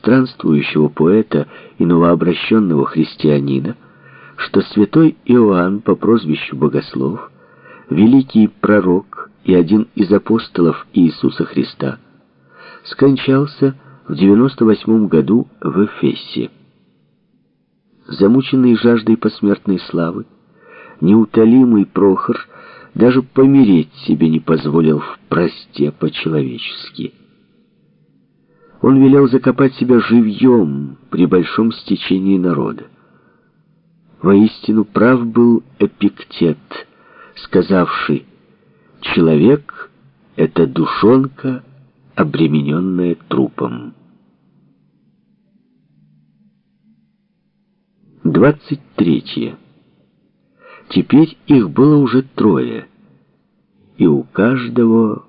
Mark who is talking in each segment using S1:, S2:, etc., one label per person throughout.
S1: странствующего поэта и новообращенного христианина, что святой Иоанн по прозвищу Богослов, великий пророк и один из апостолов Иисуса Христа, скончался в 98 году в Эфесе. Замученный жаждой посмертной славы, неутолимый Прохор даже помереть себе не позволил в просте по-человечески. Он велел закопать себя живьем при большом стечении народа. Воистину прав был Эпиктет, сказавший, «Человек — это душонка, обремененная трупом». 23. Теперь их было уже трое, и у каждого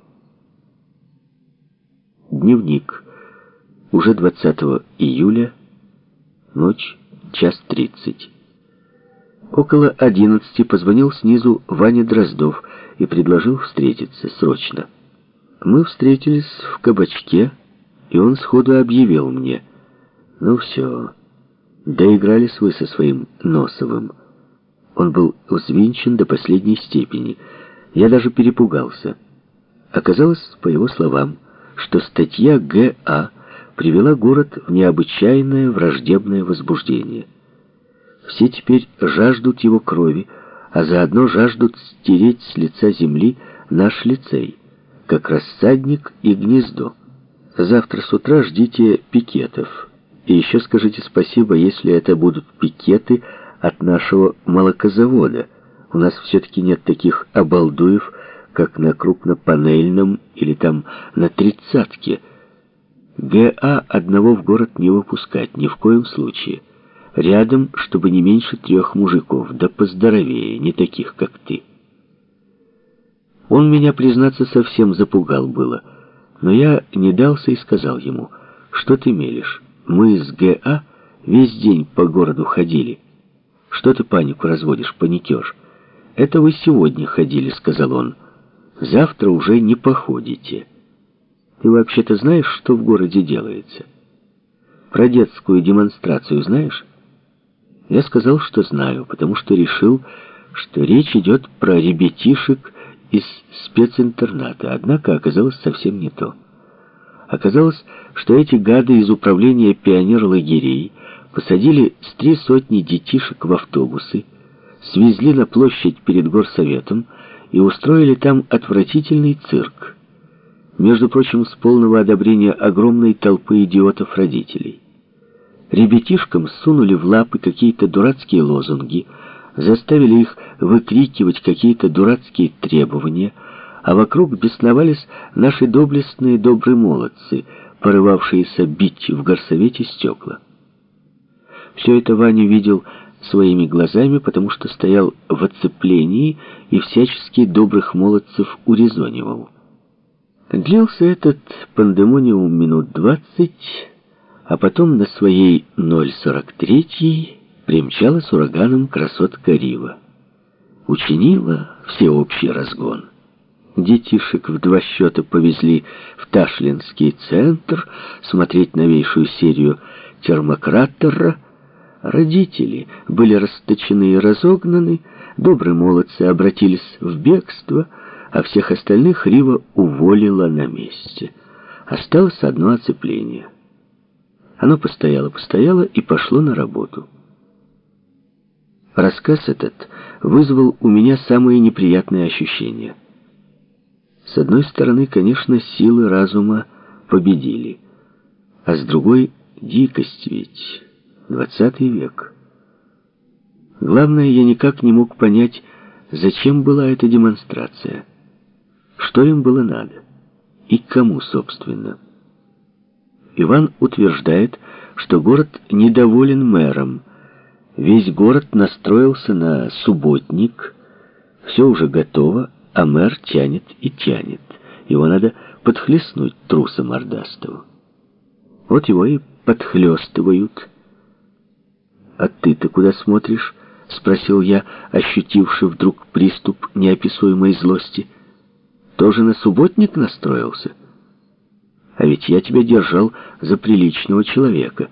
S1: дневник. Уже 20 июля, ночь, час тридцать. Около одиннадцати позвонил снизу Ваня Дроздов и предложил встретиться срочно. Мы встретились в кабачке, и он сходу объявил мне, «Ну все, доигрались вы со своим Носовым». Он был взвинчен до последней степени. Я даже перепугался. Оказалось, по его словам, что статья Г.А. привела город в необычайное враждебное возбуждение. Все теперь жаждут его крови, а заодно жаждут стереть с лица земли наш лицей, как рассадник и гнездо. Завтра с утра ждите пикетов. И еще скажите спасибо, если это будут пикеты от нашего молокозавода. У нас все-таки нет таких обалдуев, как на крупнопанельном или там на тридцатке. ГА одного в город не выпускать ни в коем случае. Рядом, чтобы не меньше трех мужиков, да поздоровее, не таких, как ты. Он меня, признаться, совсем запугал было, но я не дался и сказал ему, что ты мелешь, мы с ГА весь день по городу ходили. Что ты панику разводишь, паникешь? Это вы сегодня ходили, сказал он. Завтра уже не походите. Ты вообще-то знаешь, что в городе делается? Про детскую демонстрацию знаешь? Я сказал, что знаю, потому что решил, что речь идет про ребятишек из специнтерната, однако оказалось совсем не то. Оказалось, что эти гады из управления пионер-лагерей посадили с три сотни детишек в автобусы, свезли на площадь перед горсоветом и устроили там отвратительный цирк. Между прочим, с полного одобрения огромной толпы идиотов-родителей. Ребятишкам сунули в лапы какие-то дурацкие лозунги, заставили их выкрикивать какие-то дурацкие требования, а вокруг бесновались наши доблестные добрые молодцы, порывавшиеся бить в горсовете стекла. Все это Ваня видел своими глазами, потому что стоял в оцеплении и всячески добрых молодцев урезонивал. Длился этот пандемониум минут двадцать, а потом на своей 043 примчалась ураганом красотка Рива. Учинила всеобщий разгон. Детишек в два счета повезли в Ташлинский центр смотреть новейшую серию термократора. Родители были расточены и разогнаны, добрые молодцы обратились в бегство, а всех остальных Рива уволила на месте. Осталось одно оцепление — оно постояло-постояло и пошло на работу. Рассказ этот вызвал у меня самые неприятные ощущения. С одной стороны, конечно, силы разума победили, а с другой — дикость ведь, двадцатый век. Главное, я никак не мог понять, зачем была эта демонстрация, что им было надо и кому, собственно. Иван утверждает, что город недоволен мэром. Весь город настроился на субботник, все уже готово, а мэр тянет и тянет. Его надо подхлестнуть труса мордастого. Вот его и подхлестывают. «А ты-то куда смотришь?» — спросил я, ощутивший вдруг приступ неописуемой злости. «Тоже на субботник настроился?» А ведь я тебя держал за приличного человека».